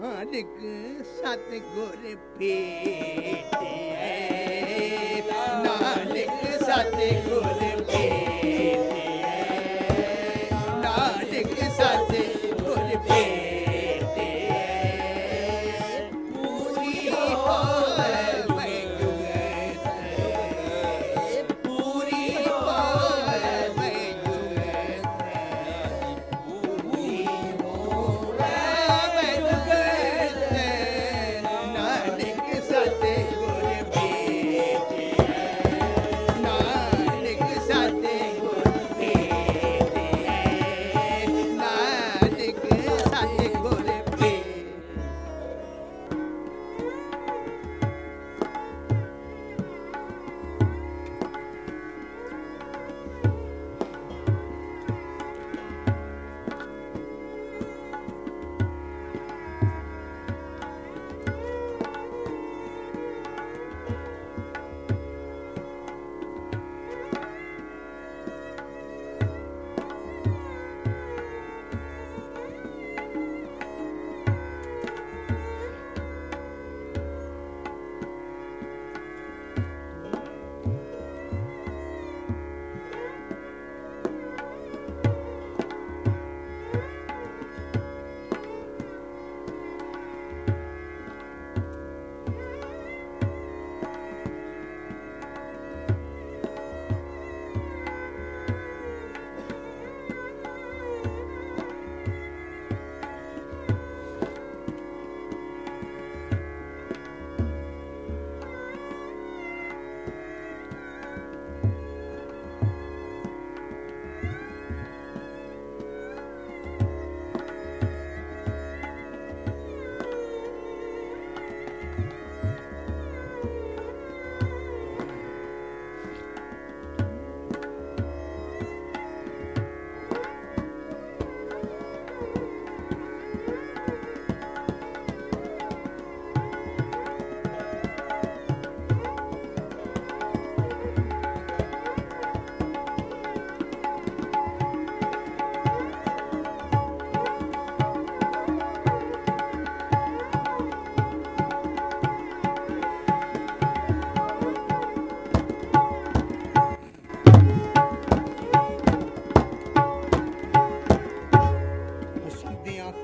ਮਾਲਕ ਸਤਿਗੁਰ ਭੇਟਿਐ। ਨਾਨਕ ਸਤਿਗੁਰ ਭੇਟਿਐ। ਨਾਨਕ ਸਤਿਗੁਰ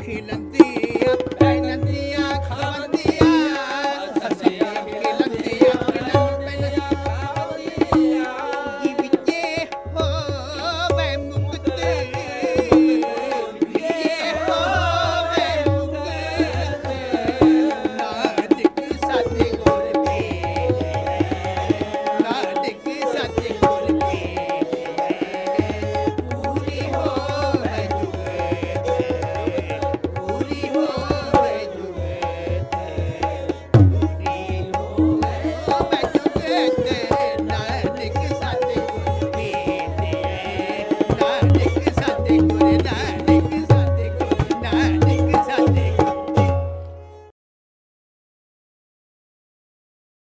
vigilante